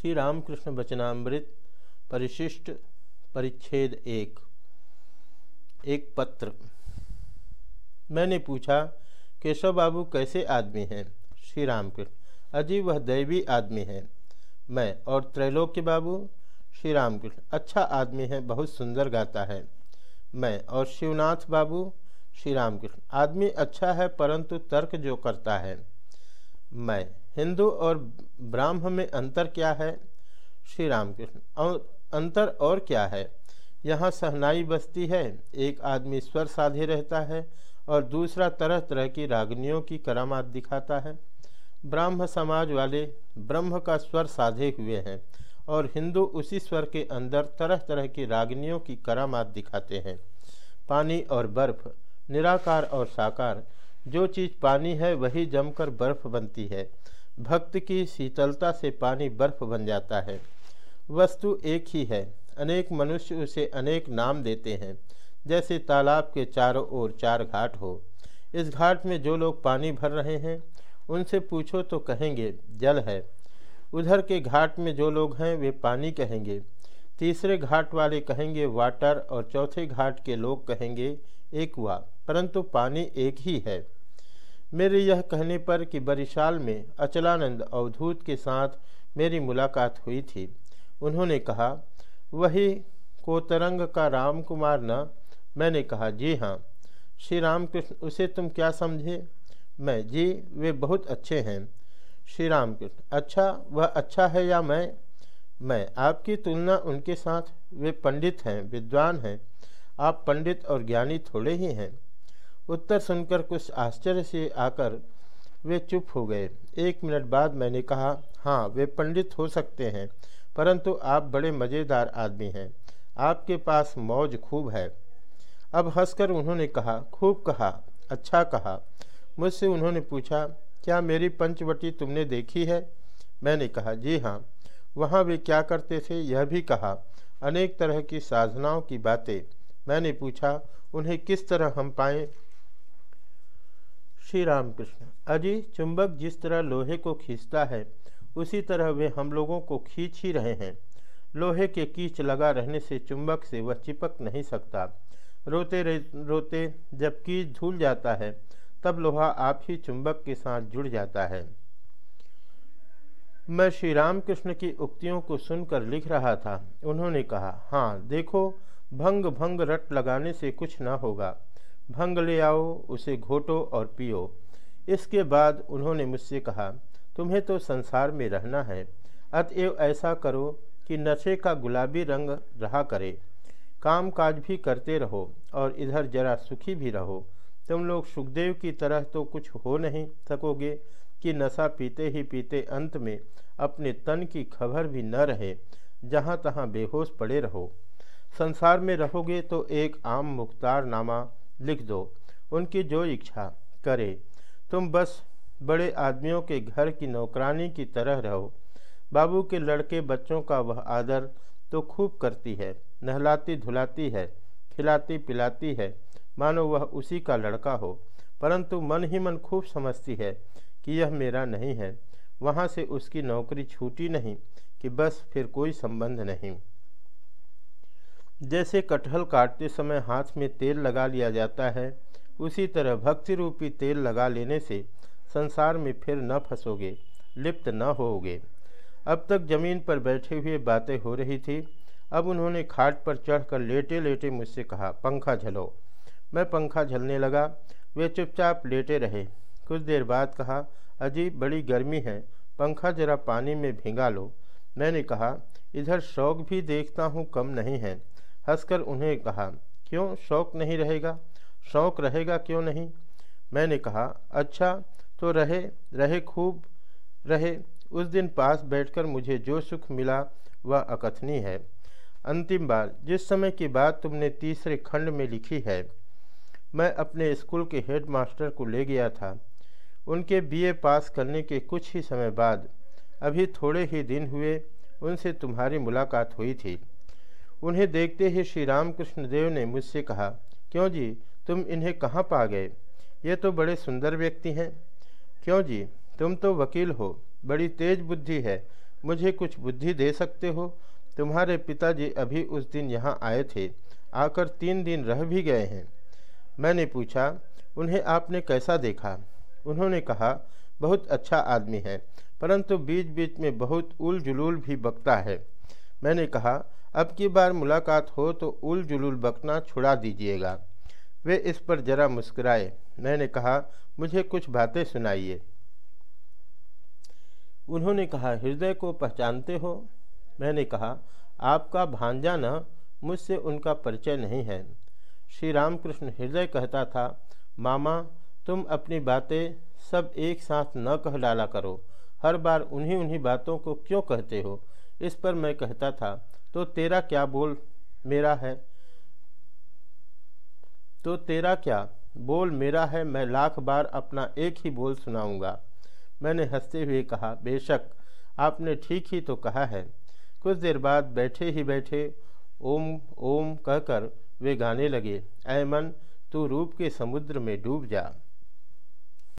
श्री रामकृष्ण वचनामृत, परिशिष्ट, परिच्छेद एक। एक पत्र। मैंने पूछा, केशव बाबू कैसे आदमी हैं? श्री रामकृष्ण अजी वह दैवी आदमी है। मैं, और त्रैलोक्य बाबू? श्री रामकृष्ण अच्छा आदमी है, बहुत सुंदर गाता है। मैं, और शिवनाथ बाबू? श्री रामकृष्ण आदमी अच्छा है, परंतु तर्क जो करता है। मैं हिंदू और ब्राह्म में अंतर क्या है? श्री रामकृष्ण। और अंतर और क्या है? यहाँ सहनाई बस्ती है, एक आदमी स्वर साधे रहता है और दूसरा तरह तरह की रागनियों की करामात दिखाता है। ब्राह्म समाज वाले ब्रह्म का स्वर साधे हुए हैं और हिंदू उसी स्वर के अंदर तरह तरह की रागनियों की करामात दिखाते हैं। पानी और बर्फ़, निराकार और साकार जो चीज़ पानी है वही जमकर बर्फ़ बनती है। भक्त की शीतलता से पानी बर्फ़ बन जाता है। वस्तु एक ही है। अनेक मनुष्य उसे अनेक नाम देते हैं। जैसे तालाब के चारों ओर चार घाट हो। इस घाट में जो लोग पानी भर रहे हैं, उनसे पूछो तो कहेंगे, जल है। उधर के घाट में जो लोग हैं, वे पानी कहेंगे। तीसरे घाट वाले कहेंगे वाटर और चौथे घाट के लोग कहेंगे एक हुआ परंतु पानी एक ही है। मेरे यह कहने पर कि बरिशाल में अचलानंद अवधूत के साथ मेरी मुलाकात हुई थी। उन्होंने कहा, वही कोतरंग का राम कुमार न? मैंने कहा, जी हाँ। श्री रामकृष्ण, उसे तुम क्या समझे? मैं, जी, वे बहुत अच्छे हैं। श्री रामकृष्ण अच्छा वह अच्छा है या मैं? मैं आपकी तुलना उनके साथ, वे पंडित हैं, विद्वान हैं। आप पंडित और ज्ञानी थोड़े ही हैं। उत्तर सुनकर कुछ आश्चर्य से आकर वे चुप हो गए। एक मिनट बाद मैंने कहा हाँ वे पंडित हो सकते हैं, परंतु आप बड़े मज़ेदार आदमी हैं। आपके पास मौज खूब है। अब हंसकर उन्होंने कहा, खूब कहा अच्छा कहा। मुझसे उन्होंने पूछा, क्या मेरी पंचवटी तुमने देखी है? मैंने कहा, जी हाँ। वहाँ वे क्या करते थे यह भी कहा, अनेक तरह की साधनाओं की बातें। मैंने पूछा, उन्हें किस तरह हम पाएँ? श्री रामकृष्ण, अजी, चुंबक जिस तरह लोहे को खींचता है, उसी तरह वे हम लोगों को खींच ही रहे हैं। लोहे के कीच लगा रहने से चुंबक से वह चिपक नहीं सकता। रोते रोते जब कीच धूल जाता है, तब लोहा आप ही चुंबक के साथ जुड़ जाता है। मैं श्री रामकृष्ण की उक्तियों को सुनकर लिख रहा था। उन्होंने कहा हाँ देखो, भंग भंग रट लगाने से कुछ न होगा। भंग ले आओ, उसे घोटो और पियो। इसके बाद उन्होंने मुझसे कहा, तुम्हें तो संसार में रहना है। अतएव ऐसा करो कि नशे का गुलाबी रंग रहा करे। काम काज भी करते रहो और इधर जरा सुखी भी रहो। तुम लोग सुखदेव की तरह तो कुछ हो नहीं सकोगे। कि नशा पीते ही पीते अंत में अपने तन की खबर भी न रहे, जहाँ तहाँ बेहोश पड़े रहो। संसार में रहोगे तो एक आम मुख्तार नामा लिख दो, उनकी जो इच्छा करे। तुम बस बड़े आदमियों के घर की नौकरानी की तरह रहो। बाबू के लड़के बच्चों का वह आदर तो खूब करती है, नहलाती धुलाती है, खिलाती पिलाती है, मानो वह उसी का लड़का हो। परंतु मन ही मन खूब समझती है कि यह मेरा नहीं है। वहाँ से उसकी नौकरी छूटी नहीं कि बस फिर कोई संबंध नहीं। जैसे कटहल काटते समय हाथ में तेल लगा लिया जाता है, उसी तरह भक्ति रूपी तेल लगा लेने से संसार में फिर न फंसोगे, लिप्त न होोगे अब तक ज़मीन पर बैठे हुए बातें हो रही थी। अब उन्होंने खाट पर चढ़कर लेटे लेटे मुझसे कहा, पंखा झलो। मैं पंखा झलने लगा। वे चुपचाप लेटे रहे। कुछ देर बाद कहा अजीब बड़ी गर्मी है, पंखा जरा पानी में भिंगा लो। मैंने कहा, इधर शौक भी देखता हूँ कम नहीं है। हंसकर उन्हें कहा, क्यों, शौक नहीं रहेगा? शौक रहेगा क्यों नहीं? मैंने कहा अच्छा तो रहे रहे खूब, रहे, उस दिन पास बैठकर मुझे जो सुख मिला वह अकथनीय है। अंतिम बार, जिस समय की बात तुमने तीसरे खंड में लिखी है, मैं अपने स्कूल के हेड मास्टर को ले गया था। उनके बीए पास करने के कुछ ही समय बाद, अभी थोड़े ही दिन हुए, उनसे तुम्हारी मुलाकात हुई थी। उन्हें देखते ही श्री रामकृष्ण देव ने मुझसे कहा, क्यों जी, तुम इन्हें कहाँ पा गए? ये तो बड़े सुंदर व्यक्ति हैं। क्यों जी, तुम तो वकील हो, बड़ी तेज बुद्धि है, मुझे कुछ बुद्धि दे सकते हो? तुम्हारे पिताजी अभी उस दिन यहाँ आए थे, आकर तीन दिन रह भी गए हैं। मैंने पूछा, उन्हें आपने कैसा देखा? उन्होंने कहा, बहुत अच्छा आदमी है, परंतु बीच बीच में बहुत उल जुलूल भी बकता है। मैंने कहा, अब की बार मुलाकात हो तो उल जुलूल बकना छुड़ा दीजिएगा। वे इस पर जरा मुस्कुराए। मैंने कहा, मुझे कुछ बातें सुनाइए। उन्होंने कहा, हृदय को पहचानते हो? मैंने कहा, आपका भांजा न, मुझसे उनका परिचय नहीं है। श्री रामकृष्ण हृदय कहता था, मामा तुम अपनी बातें सब एक साथ न कह डाला करो। हर बार उन्हीं उन्हीं बातों को क्यों कहते हो? इस पर मैं कहता था तो तेरा क्या बोल मेरा है? तो तेरा क्या बोल मेरा है? मैं लाख बार अपना एक ही बोल सुनाऊँगा। मैंने हँसते हुए कहा, बेशक, आपने ठीक ही तो कहा है। कुछ देर बाद बैठे ही बैठे ओम ओम कहकर वे गाने लगे, ऐ मन, तू रूप के समुद्र में डूब जा।